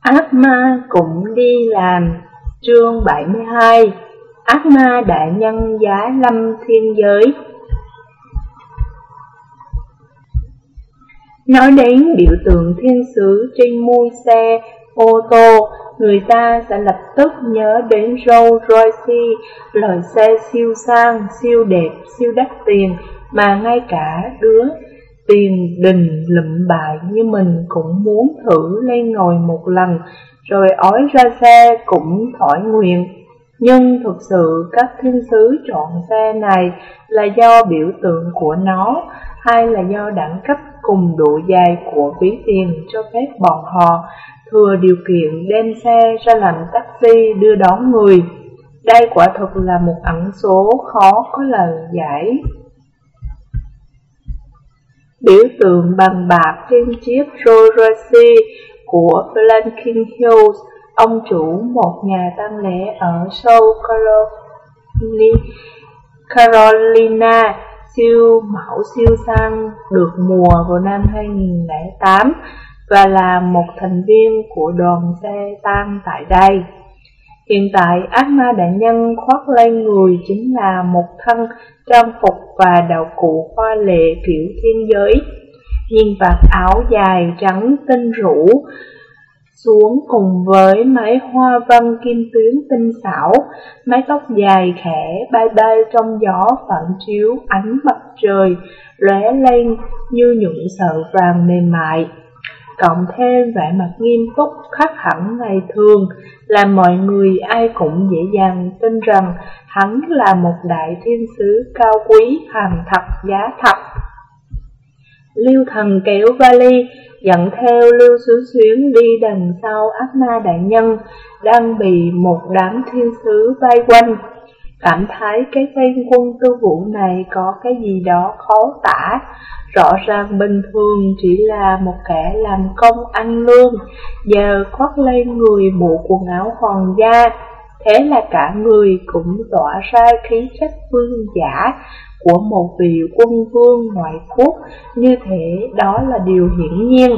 Ác ma cũng đi làm. Chương 72 Ác ma đại nhân giá lâm thiên giới. Nói đến biểu tượng thiên sứ trên mui xe, ô tô, người ta sẽ lập tức nhớ đến Rolls Royce, loại xe siêu sang, siêu đẹp, siêu đắt tiền, mà ngay cả đứa tiền đình lụm bại như mình cũng muốn thử lên ngồi một lần, rồi ói ra xe cũng thổi nguyện. Nhưng thực sự các thiên sứ chọn xe này là do biểu tượng của nó hay là do đẳng cấp cùng độ dài của ví tiền cho phép bọn họ thừa điều kiện đem xe ra làm taxi đưa đón người. Đây quả thực là một ẩn số khó có lời giải. Biểu tượng bằng bạc trên chiếc Rolls Royce của Blanking Hills, ông chủ một nhà tăng lễ ở South Carolina, siêu mẫu siêu sang được mùa vào năm 2008 và là một thành viên của đoàn xe tang tại đây. Hiện tại, ác ma đại nhân khoác lên người chính là một thân trang phục và đạo cụ hoa lệ kiểu thiên giới. Nhìn vạt áo dài trắng tinh rũ xuống cùng với mái hoa văn kim tuyến tinh xảo, mái tóc dài khẽ bay bay trong gió phản chiếu ánh mặt trời, lóe lên như những sợi vàng mềm mại cộng thêm vẻ mặt nghiêm túc khắc hẳn ngày thường, làm mọi người ai cũng dễ dàng tin rằng hắn là một đại thiên sứ cao quý, hàng thật giá thật. Lưu thần kéo vali, dẫn theo Lưu Xứ Xuyến đi đằng sau ác ma đại nhân, đang bị một đám thiên sứ vây quanh. Cảm thấy cái tên quân tư vũ này có cái gì đó khó tả, Rõ ràng bình thường chỉ là một kẻ làm công ăn lương, giờ khoác lên người bộ quần áo hoàng gia, thế là cả người cũng tỏa ra khí chất vương giả của một vị quân vương ngoại quốc, như thế đó là điều hiển nhiên.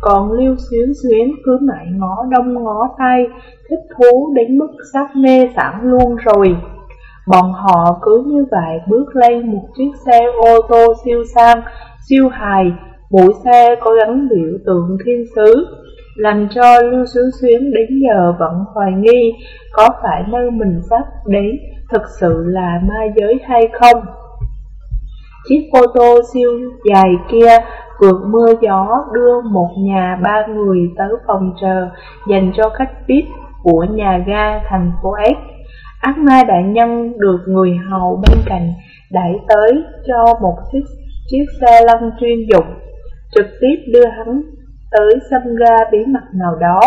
Còn Lưu Xuyến Xuyến cứ mãi ngó đông ngó tay, thích thú đến mức sắp mê sẵn luôn rồi. Bọn họ cứ như vậy bước lên một chiếc xe ô tô siêu sang, siêu hài, mũi xe có gắn biểu tượng thiên sứ, làm cho Lưu xuyến Xuyến đến giờ vẫn hoài nghi có phải nơi mình sắp đến thực sự là ma giới hay không. Chiếc ô tô siêu dài kia vượt mưa gió đưa một nhà ba người tới phòng chờ dành cho khách VIP của nhà ga thành phố S. Ác ma đại nhân được người hầu bên cạnh đẩy tới cho một chiếc, chiếc xe lăn chuyên dụng, trực tiếp đưa hắn tới sân ga bí mật nào đó.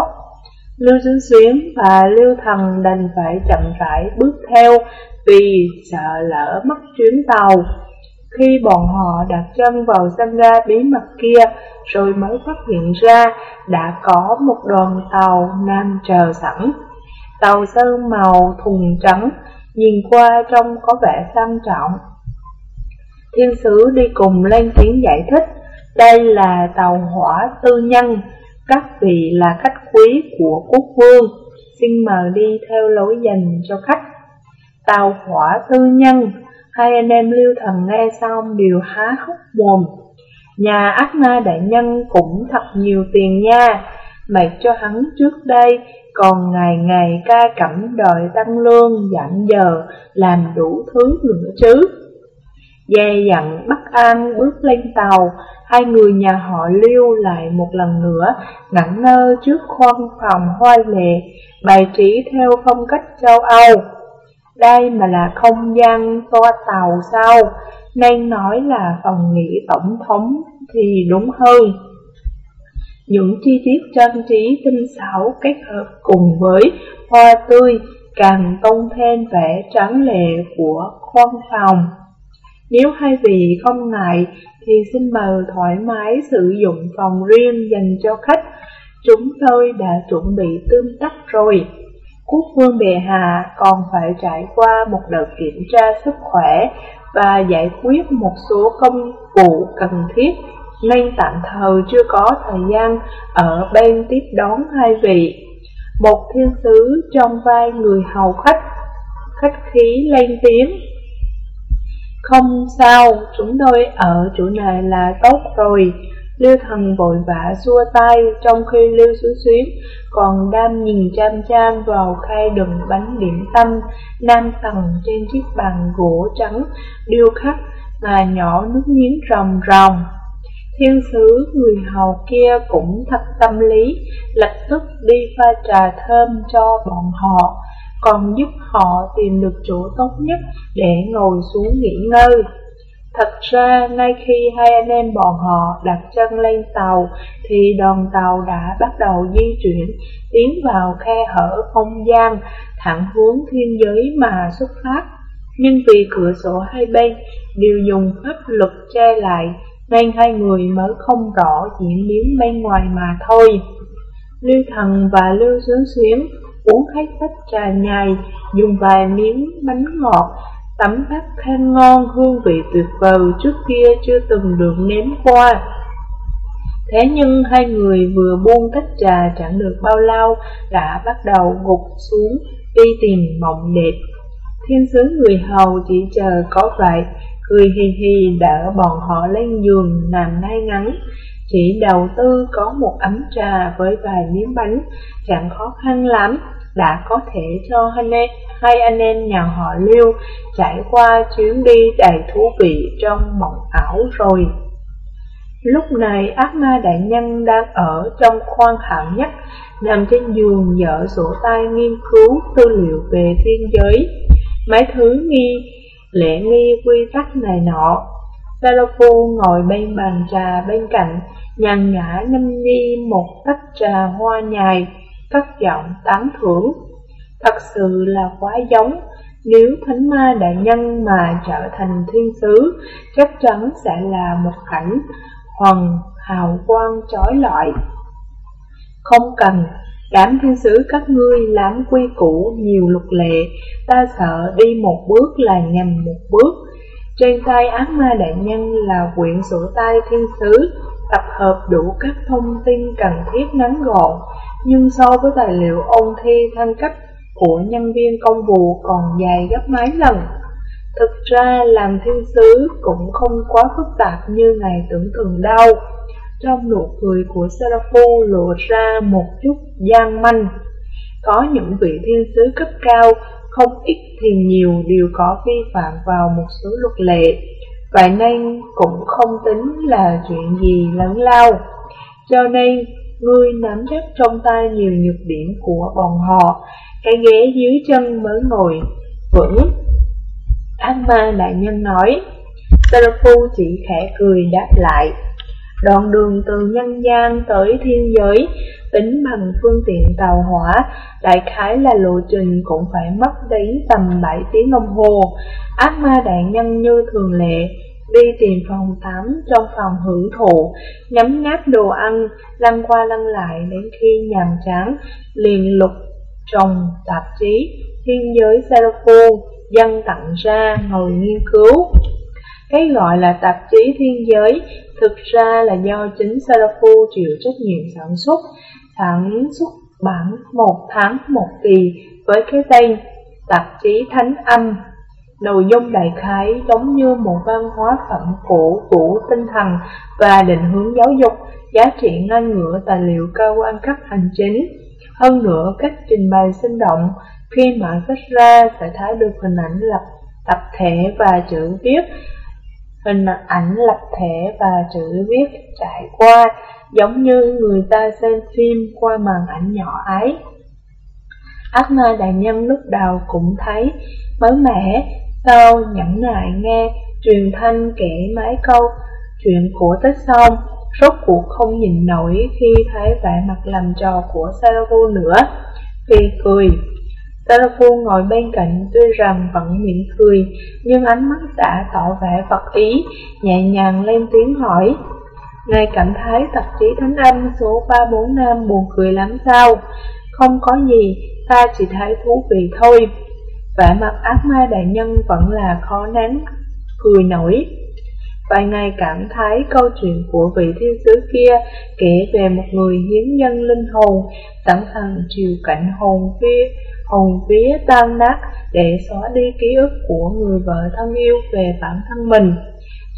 Lưu Xuyến Xuyến và Lưu Thần đành phải chậm rãi bước theo vì sợ lỡ mất chuyến tàu. Khi bọn họ đặt chân vào sân ga bí mật kia, rồi mới phát hiện ra đã có một đoàn tàu nam chờ sẵn. Tàu sơn màu thùng trắng, nhìn qua trông có vẻ sang trọng. Thiên sứ đi cùng lên tiếng giải thích, đây là tàu hỏa tư nhân, các vị là khách quý của quốc vương, xin mời đi theo lối dành cho khách. Tàu hỏa tư nhân, hai anh em lưu thần nghe xong đều há hốc mồm. Nhà ác ma đại nhân cũng thật nhiều tiền nha, mặc cho hắn trước đây còn ngày ngày ca cẩm đòi tăng lương giảm giờ, làm đủ thứ nữa chứ. Dè dặn bắt an bước lên tàu, hai người nhà họ lưu lại một lần nữa, ngẩn nơ trước khoan phòng hoa lệ, bài trí theo phong cách châu Âu. Đây mà là không gian toa tàu sao, nên nói là phòng nghỉ tổng thống thì đúng hơn. Những chi tiết trang trí tinh xảo kết hợp cùng với hoa tươi càng tôn thêm vẻ tráng lệ của khoan phòng. Nếu hai vị không ngại thì xin mời thoải mái sử dụng phòng riêng dành cho khách. Chúng tôi đã chuẩn bị tương tác rồi. Quốc vương bệ hạ còn phải trải qua một đợt kiểm tra sức khỏe và giải quyết một số công vụ cần thiết nên tạm thời chưa có thời gian ở bên tiếp đón hai vị. Một thiên sứ trong vai người hầu khách, khách khí lên tiếng. Không sao, chúng tôi ở chỗ này là tốt rồi. Lưu thần vội vã xua tay trong khi Lưu Xuyến Xuyến còn đang nhìn chăm chăm vào khay đựng bánh điểm tâm nam tầng trên chiếc bàn gỗ trắng điêu khắc mà nhỏ nước miếng ròng ròng. Thiên sứ người hầu kia cũng thật tâm lý, lập tức đi pha trà thơm cho bọn họ, còn giúp họ tìm được chỗ tốt nhất để ngồi xuống nghỉ ngơi. Thật ra, ngay khi hai anh em bọn họ đặt chân lên tàu, thì đoàn tàu đã bắt đầu di chuyển, tiến vào khe hở không gian, thẳng hướng thiên giới mà xuất phát. Nhưng vì cửa sổ hai bên đều dùng pháp luật che lại, nên hai người mới không rõ diễn biến bên ngoài mà thôi. Lưu Thần và Lưu Xuyến Xuyến uống hết tách trà nhài, dùng vài miếng bánh ngọt, tấm bát khen ngon hương vị tuyệt vời trước kia chưa từng được nếm qua. Thế nhưng hai người vừa buông tách trà chẳng được bao lâu đã bắt đầu gục xuống đi tìm mộng đẹp. Thiên sứ người hầu chỉ chờ có vậy, cười hì hì đỡ bọn họ lên giường nằm ngay ngắn. Chỉ đầu tư có một ấm trà với vài miếng bánh, chẳng khó khăn lắm, đã có thể cho anh em, hai anh em nhà họ Lưu trải qua chuyến đi đầy thú vị trong mộng ảo rồi. Lúc này ác ma đại nhân đang ở trong khoang hạng nhất, nằm trên giường dở sổ tay nghiên cứu tư liệu về thiên giới. Mấy thứ nghi, lễ nghi quy tắc này nọ. Salopo ngồi bên bàn trà bên cạnh, nhàn nhã nhâm nhi một tách trà hoa nhài, cất giọng tán thưởng. Thật sự là quá giống, nếu thánh ma đại nhân mà trở thành thiên sứ, chắc chắn sẽ là một cảnh hoàng hào quang chói lọi. Không cần, đám thiên sứ các ngươi làm quy củ nhiều luật lệ, ta sợ đi một bước là nhầm một bước. Trên tay ác ma đại nhân là quyển sổ tay thiên sứ, tập hợp đủ các thông tin cần thiết ngắn gọn, nhưng so với tài liệu ôn thi thăng cấp của nhân viên công vụ còn dài gấp mấy lần. Thực ra làm thiên sứ cũng không quá phức tạp như ngài tưởng tượng đâu. Trong nụ cười của Seraphu lộ ra một chút gian manh. Có những vị thiên sứ cấp cao, không ít thì nhiều đều có vi phạm vào một số luật lệ, vậy nên cũng không tính là chuyện gì lớn lao. Cho nên, ngươi nắm chắc trong tay nhiều nhược điểm của bọn họ, cái ghế dưới chân mới ngồi vững. Ác ma đại nhân nói, Sarafu chỉ khẽ cười đáp lại. Đoạn đường từ nhân gian tới thiên giới, tính bằng phương tiện tàu hỏa, đại khái là lộ trình cũng phải mất đến tầm 7 tiếng đồng hồ. Ác ma đại nhân như thường lệ, đi tìm phòng tắm trong phòng hưởng thụ, nhấm nháp đồ ăn, lăn qua lăn lại đến khi nhàm chán, liền lục trồng tạp chí Thiên giới Seraphim dân tặng ra ngồi nghiên cứu. Cái gọi là tạp chí thiên giới thực ra là do chính Seraphim chịu trách nhiệm sản xuất, sản xuất bản một tháng một kỳ với cái tên tạp chí Thánh Âm. Nội dung đại khái giống như một văn hóa phẩm cổ của tinh thần và định hướng giáo dục, giá trị ngăn ngửa tài liệu cơ quan cấp hành chính hơn nữa, cách trình bày sinh động khi mở sách ra sẽ thấy được hình ảnh lập tập thể và chữ viết. Hình ảnh lập thể và chữ viết trải qua giống như người ta xem phim qua màn ảnh nhỏ ấy. Ác ma đại nhân lúc đầu cũng thấy mới mẻ, sau nhẫn nại nghe truyền thanh kể mấy câu chuyện của Tết xong rốt cuộc không nhìn nổi khi thấy vẻ mặt làm trò của Salavu nữa. Vì cười, Salavu ngồi bên cạnh tuy rằng vẫn mỉm cười, nhưng ánh mắt đã tỏ vẻ vật ý, nhẹ nhàng lên tiếng hỏi. Ngài cảm thấy tạp chí Thánh Anh số 345 buồn cười lắm sao? Không có gì, ta chỉ thấy thú vị thôi. Vẻ mặt ác ma đại nhân vẫn là khó nén cười nổi. Vài ngày cảm thấy câu chuyện của vị thiên sứ kia kể về một người hiến nhân linh hồn, sẵn sàng chiều cảnh hồn phía hồn vía tan nát để xóa đi ký ức của người vợ thân yêu về bản thân mình.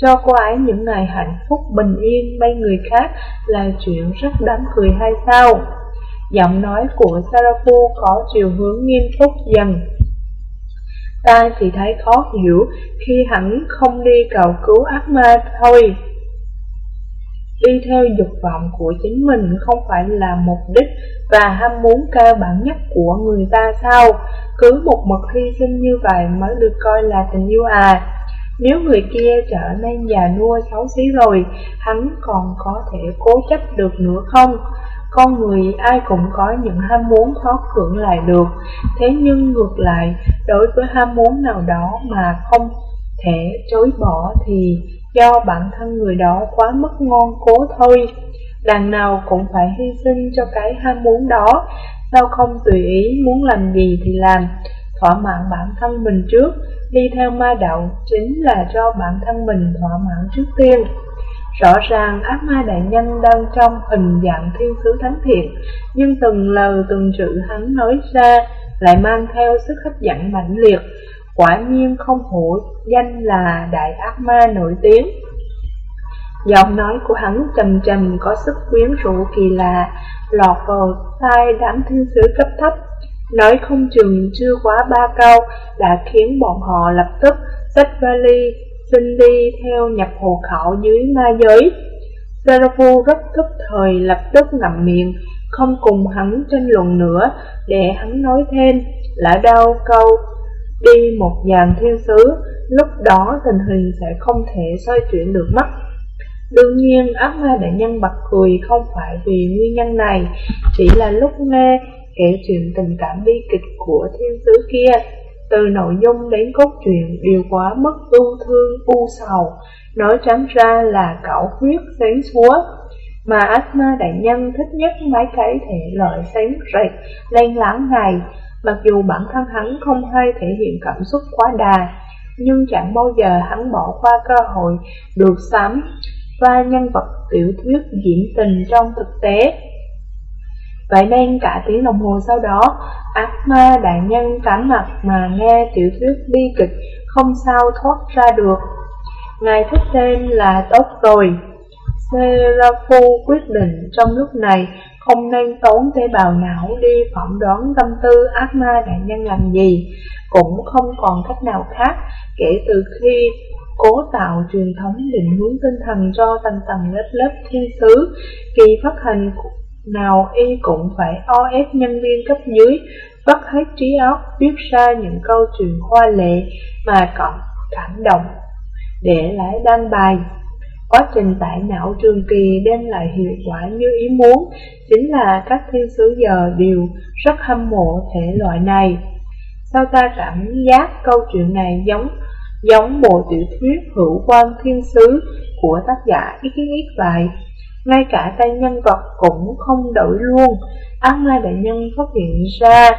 Cho cô ấy những ngày hạnh phúc bình yên bên người khác là chuyện rất đáng cười hay sao? Giọng nói của Sarapu có chiều hướng nghiêm túc dần. Ta chỉ thấy khó hiểu khi hắn không đi cầu cứu ác ma thôi. Đi theo dục vọng của chính mình không phải là mục đích và ham muốn cơ bản nhất của người ta sao? Cứ một mực hy sinh như vậy mới được coi là tình yêu à? Nếu người kia trở nên già nua xấu xí rồi, hắn còn có thể cố chấp được nữa không? Con người ai cũng có những ham muốn khó cưỡng lại được, thế nhưng ngược lại, đối với ham muốn nào đó mà không thể chối bỏ thì do bản thân người đó quá mất ngon cố thôi. Đằng nào cũng phải hy sinh cho cái ham muốn đó, sao không tùy ý muốn làm gì thì làm, thỏa mãn bản thân mình trước, đi theo ma đạo chính là cho bản thân mình thỏa mãn trước tiên. Rõ ràng ác ma đại nhân đang trong hình dạng thiên sứ thánh thiện, nhưng từng lời từng chữ hắn nói ra lại mang theo sức hấp dẫn mạnh liệt, quả nhiên không hổ danh là đại ác ma nổi tiếng. Giọng nói của hắn trầm trầm có sức quyến rũ kỳ lạ, lọt vào tai đám thiên sứ cấp thấp. Nói không chừng chưa quá ba câu đã khiến bọn họ lập tức xách vali xin đi theo nhập hộ khẩu dưới ma giới. Saravu rất tức thời lập tức ngậm miệng, không cùng hắn tranh luận nữa, để hắn nói thêm, lại đau câu đi một dàn thiên sứ, lúc đó tình hình sẽ không thể xoay chuyển được mất. Đương nhiên, ác ma đại nhân bật cười không phải vì nguyên nhân này, chỉ là lúc nghe kể chuyện tình cảm bi kịch của thiên sứ kia, từ nội dung đến cốt truyện đều quá mức ưu thương, u sầu, nói trắng ra là cẩu huyết sáng súa. Mà ác ma đại nhân thích nhất mấy cái thể loại sáng rệt, len láng này, mặc dù bản thân hắn không hay thể hiện cảm xúc quá đà, nhưng chẳng bao giờ hắn bỏ qua cơ hội được sắm và nhân vật tiểu thuyết diễn tình trong thực tế. Vậy nên cả tiếng đồng hồ sau đó, ác ma đại nhân tránh mặt mà nghe tiểu thuyết bi kịch không sao thoát ra được. Ngài thích thêm là tốt rồi. Seraphu quyết định trong lúc này không nên tốn tế bào não đi phỏng đoán tâm tư ác ma đại nhân làm gì, cũng không còn cách nào khác kể từ khi cố tạo truyền thống định hướng tinh thần cho tầng tầng lớp lớp thiên sứ, kỳ phát hành nào y cũng phải o ép nhân viên cấp dưới, vắt hết trí óc viết ra những câu chuyện khoa lệ mà cộng cảm động, để lại đăng bài. Quá trình tải não trường kỳ đem lại hiệu quả như ý muốn, chính là các thiên sứ giờ đều rất hâm mộ thể loại này. Sao ta cảm giác câu chuyện này giống giống bộ tiểu thuyết hữu quan thiên sứ của tác giả XXX vậy? Ngay cả tay nhân vật cũng không đổi luôn. Ác ma đại nhân phát hiện ra,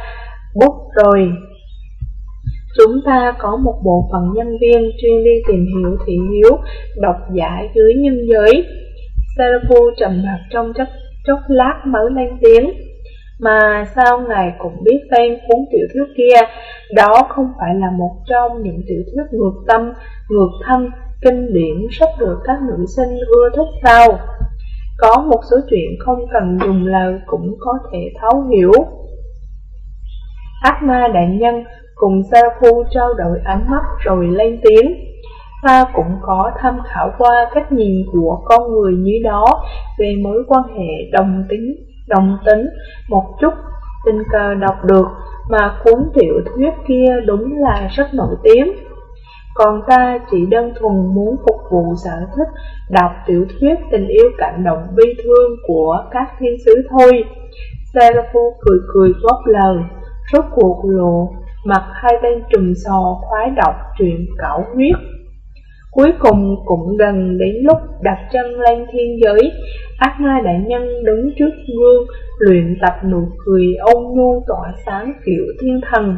bút rồi. Chúng ta có một bộ phận nhân viên chuyên đi tìm hiểu thị hiếu, độc giả dưới nhân giới. Sarapu trầm mặt trong chốc, chốc lát mới lên tiếng. Mà sao ngài cũng biết tên cuốn tiểu thuyết kia, đó không phải là một trong những tiểu thuyết ngược tâm, ngược thân, kinh điển rất được các nữ sinh ưa thích sao? Có một số chuyện không cần dùng lời cũng có thể thấu hiểu. Ác ma đại nhân cùng Sa Phu trao đổi ánh mắt rồi lên tiếng. Ta cũng có tham khảo qua cách nhìn của con người như đó về mối quan hệ đồng tính, đồng tính một chút tình cờ đọc được mà cuốn tiểu thuyết kia đúng là rất nổi tiếng. Còn ta chỉ đơn thuần muốn phục vụ sở thích đọc tiểu thuyết tình yêu cảm động bi thương của các thiên sứ thôi. Seraphu cười cười góp lời, rốt cuộc lộ, mặt hai bên trùm sò khoái đọc truyện cẩu huyết. Cuối cùng cũng gần đến lúc đặt chân lên thiên giới, ác ma đại nhân đứng trước gương, luyện tập nụ cười ôn nhu tỏa sáng kiểu thiên thần.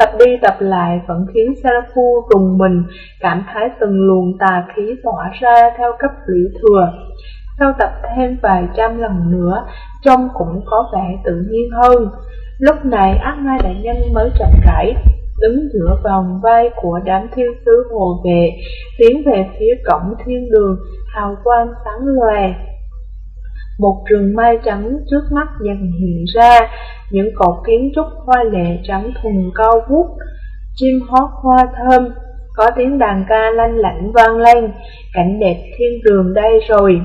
Tập đi tập lại vẫn khiến Sarafu rùng mình, cảm thấy từng luồng tà khí tỏa ra theo cấp lũy thừa. Sau tập thêm vài trăm lần nữa, trông cũng có vẻ tự nhiên hơn. Lúc này ác ma đại nhân mới chậm rãi, đứng giữa vòng vai của đám thiên sứ hồ vệ, tiến về phía cổng thiên đường, hào quang sáng loè. Một rừng mai trắng trước mắt dần hiện ra, những cột kiến trúc hoa lệ trắng thùng cao vút, chim hót hoa thơm, có tiếng đàn ca lanh lảnh vang lên, cảnh đẹp thiên đường đây rồi.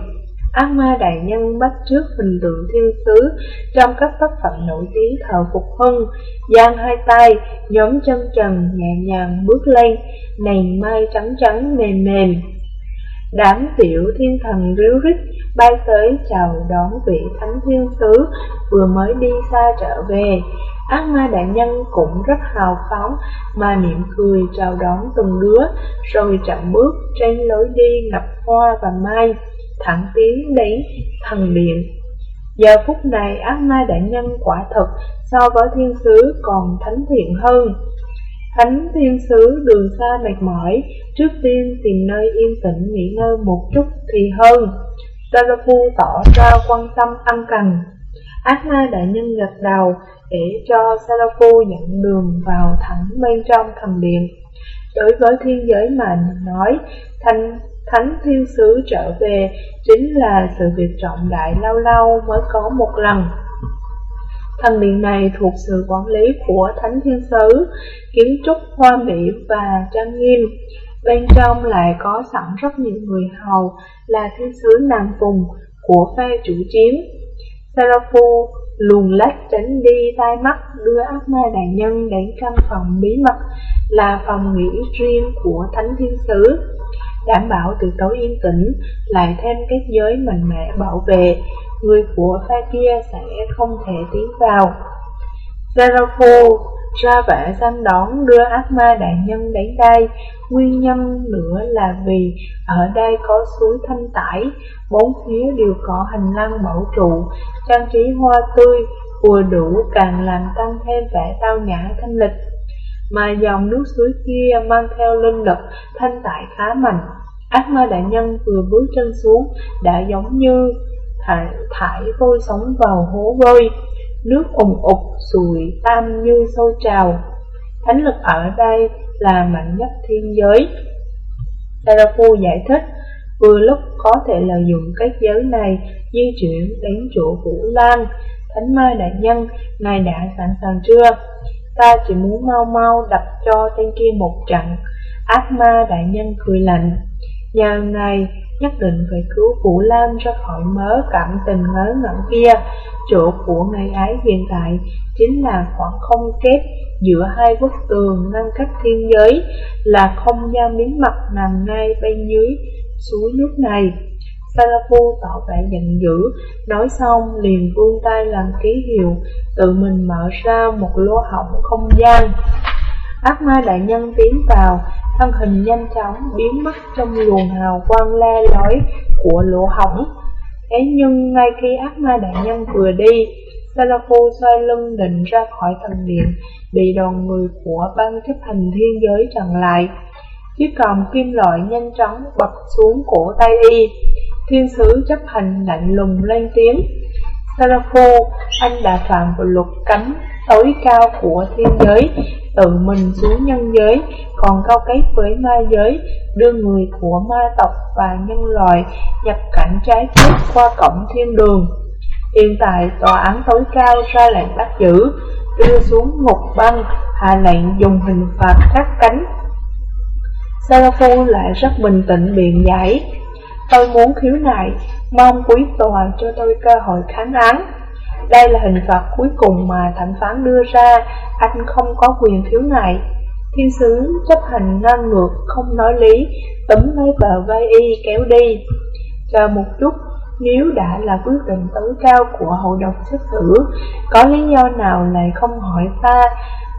Ác ma đại nhân bắt trước hình tượng thiên sứ trong các tác phẩm nổi tiếng thờ phục hưng, giang hai tay, nhóm chân trần nhẹ nhàng bước lên, nền mai trắng trắng mềm mềm. Đám tiểu thiên thần ríu rít bay tới chào đón vị thánh thiên sứ vừa mới đi xa trở về. Ác ma đại nhân cũng rất hào phóng mà mỉm cười chào đón từng đứa, rồi chậm bước trên lối đi ngập hoa và mai thẳng tiến đến thần điện. Giờ phút này ác ma đại nhân quả thật so với thiên sứ còn thánh thiện hơn. Thánh thiên sứ đường xa mệt mỏi, trước tiên tìm nơi yên tĩnh nghỉ ngơi một chút thì hơn. Sarafu tỏ ra quan tâm ân cần. Ác ma đại nhân gật đầu để cho Sarafu dẫn đường vào thẳng bên trong thần điện. Đối với thiên giới mà nói, thanh Thánh thiên sứ trở về chính là sự việc trọng đại lâu lâu mới có một lần. Thần điện này thuộc sự quản lý của Thánh Thiên Sứ, kiến trúc hoa mỹ và trang nghiêm. Bên trong lại có sẵn rất nhiều người hầu là thiên sứ nằm vùng của phe chủ chiến. Seraphu luồn lách tránh đi tai mắt đưa ác ma đại nhân đến căn phòng bí mật là phòng nghỉ riêng của Thánh Thiên Sứ đảm bảo tuyệt đối yên tĩnh, lại thêm kết giới mạnh mẽ bảo vệ, người của phe kia sẽ không thể tiến vào. Serapho ra vẻ săn đón đưa ác ma đại nhân đến đây, nguyên nhân nữa là vì ở đây có suối thanh tải, bốn phía đều có hành lang bảo trụ, trang trí hoa tươi, vừa đủ càng làm tăng thêm vẻ tao nhã thanh lịch. Mà dòng nước suối kia mang theo linh lực thanh tải khá mạnh. Ác ma đại nhân vừa bước chân xuống đã giống như thải, thải vôi sống vào hố vôi, nước ủng ục sùi tam như sôi trào. Thánh lực ở đây là mạnh nhất thiên giới. Serafu giải thích, vừa lúc có thể lợi dụng cái giới này di chuyển đến chỗ Vũ Lan. Thánh ma đại nhân, ngài đã sẵn sàng chưa? Ta chỉ muốn mau mau đập cho tên kia một trận. Ác ma đại nhân cười lạnh. Nhà này nhất định phải cứu Vũ Lam ra khỏi mớ cảm tình ngớ ngẩn kia. Chỗ của ngài ấy hiện tại chính là khoảng không kép giữa hai bức tường ngăn cách thiên giới, là không gian bí mật nằm ngay bên dưới suối nước này. Salafu tỏ vẻ giận dữ, nói xong liền vươn tay làm ký hiệu, tự mình mở ra một lỗ hổng không gian. Ác ma đại nhân tiến vào, thân hình nhanh chóng biến mất trong luồng hào quang le lói của lỗ hổng. Thế nhưng ngay khi ác ma đại nhân vừa đi, Salafu xoay lưng định ra khỏi thần điện, bị đoàn người của ban chấp hành thiên giới chặn lại. Chiếc còng kim loại nhanh chóng bật xuống cổ tay y, thiên sứ chấp hành lạnh lùng lên tiếng. Salafu, anh đã phạm vào luật cấm tối cao của thiên giới, tự mình xuống nhân giới, còn câu kết với ma giới, đưa người của ma tộc và nhân loại nhập cảnh trái phép qua cổng thiên đường. Hiện tại, tòa án tối cao ra lệnh bắt giữ, đưa xuống ngục băng, hạ lệnh dùng hình phạt cắt cánh. Salafu lại rất bình tĩnh biện giải. Tôi muốn khiếu nại, mong quý tòa cho tôi cơ hội kháng án. Đây là hình phạt cuối cùng mà thẩm phán đưa ra, anh không có quyền khiếu nại. Thiên sứ chấp hành ngang ngược, không nói lý, tấm lấy vào vai y kéo đi. Chờ một chút, nếu đã là quyết định tối cao của hội đồng xét xử, có lý do nào lại không hỏi ta,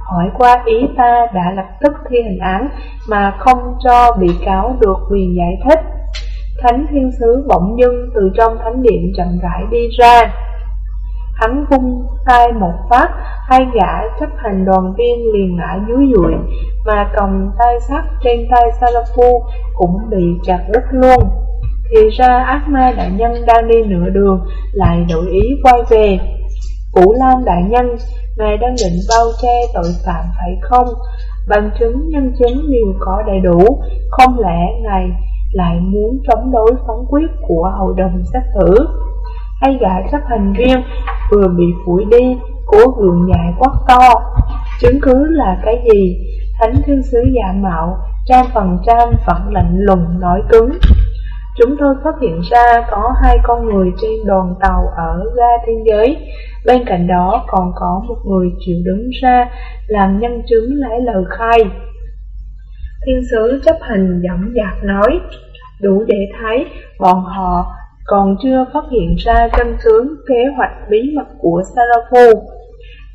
hỏi qua ý ta đã lập tức thi hành án mà không cho bị cáo được quyền giải thích. Thánh thiên sứ bỗng dưng từ trong thánh điện chậm rãi đi ra. Hắn vung tay một phát, hai gã chấp hành đoàn viên liền ngã dưới dụi, mà còng tay sắt trên tay Salafu cũng bị chặt đứt luôn. Thì ra ác ma đại nhân đang đi nửa đường, lại đổi ý quay về. Vũ Lam đại nhân, ngài đang định bao che tội phạm phải không? Bằng chứng nhân chứng đều có đầy đủ, không lẽ ngài lại muốn chống đối phán quyết của hội đồng xét xử? Hay gã chấp hành viên vừa bị phủi đi, cố gượng dại quát to. Chứng cứ là cái gì? Thánh thiên sứ giả mạo, trang phần trang vẫn lạnh lùng nói cứng. Chúng tôi phát hiện ra có hai con người trên đoàn tàu ở ga thiên giới. Bên cạnh đó còn có một người chịu đứng ra làm nhân chứng lấy lời khai. Thiên sứ chấp hành dõng dạc nói, đủ để thấy bọn họ còn chưa phát hiện ra chân tướng kế hoạch bí mật của Sarafu.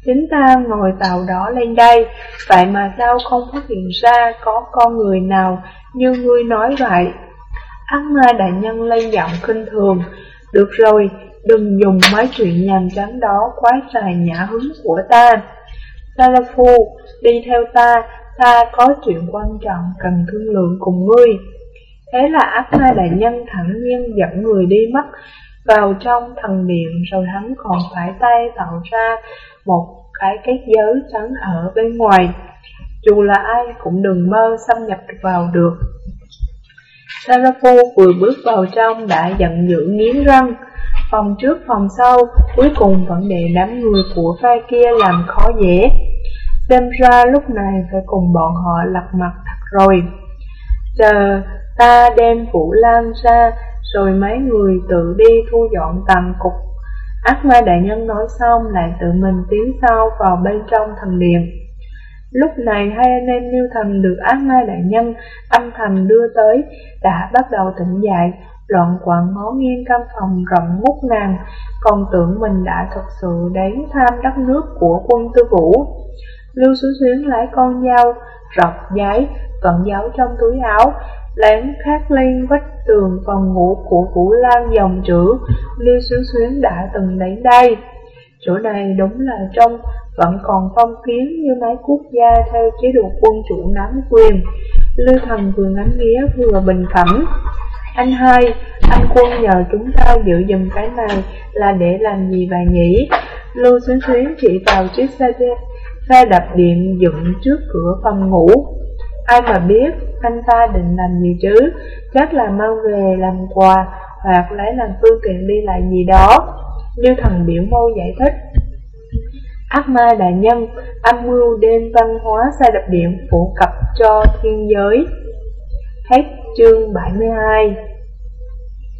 Chính ta ngồi tàu đó lên đây, vậy mà sao không phát hiện ra có con người nào như ngươi nói vậy? Ác ma đại nhân lên giọng khinh thường, được rồi, đừng dùng mấy chuyện nhàm chán đó quái trài nhã hứng của ta. Sarafu, đi theo ta, ta có chuyện quan trọng cần thương lượng cùng ngươi. Thế là ác ma đại nhân thẳng nhiên dẫn người đi mất vào trong thần điện rồi hắn còn phải tay tạo ra một cái kết giới chắn ở bên ngoài. Dù là ai cũng đừng mơ xâm nhập vào được. Sarafu vừa bước vào trong đã giận dữ nghiến răng. Phòng trước phòng sau, cuối cùng vẫn để đám người của pha kia làm khó dễ. Xem ra lúc này phải cùng bọn họ lật mặt thật rồi. Chờ ta đem Vũ Lam ra, rồi mấy người tự đi thu dọn tàn cục. Ác ma đại nhân nói xong lại tự mình tiến sau vào bên trong thần điện. Lúc này hai anh em lưu thần được ác ma đại nhân âm thầm đưa tới, đã bắt đầu tỉnh dậy, loạn quạng ngó nghiêng căn phòng rộng ngút ngàn, còn tưởng mình đã thật sự đến tham đất nước của quân tư vũ. Lưu Xú Xuyến lấy con dao, rọc giấy, cận giấu trong túi áo, lén khát lên vách tường phòng ngủ của Vũ Lan dòng chữ Lưu Xuyến Xuyến đã từng đến đây. Chỗ này đúng là trong vẫn còn phong kiến như mấy quốc gia theo chế độ quân chủ nắm quyền. Lưu Thần vừa ngắm nghía vừa bình phẩm. Anh hai, anh quân nhờ chúng ta giữ dùm cái này là để làm gì bà nhỉ? Lưu Xuyến Xuyến chỉ vào chiếc xe, xe đạp điện dựng trước cửa phòng ngủ. Ai mà biết anh ta định làm gì chứ, chắc là mang về làm quà hoặc lấy làm phương tiện đi lại gì đó. Như thần biểu mâu giải thích. Ác ma đại nhân, âm mưu đêm văn hóa xe đập điện phổ cập cho thiên giới. Hết chương 72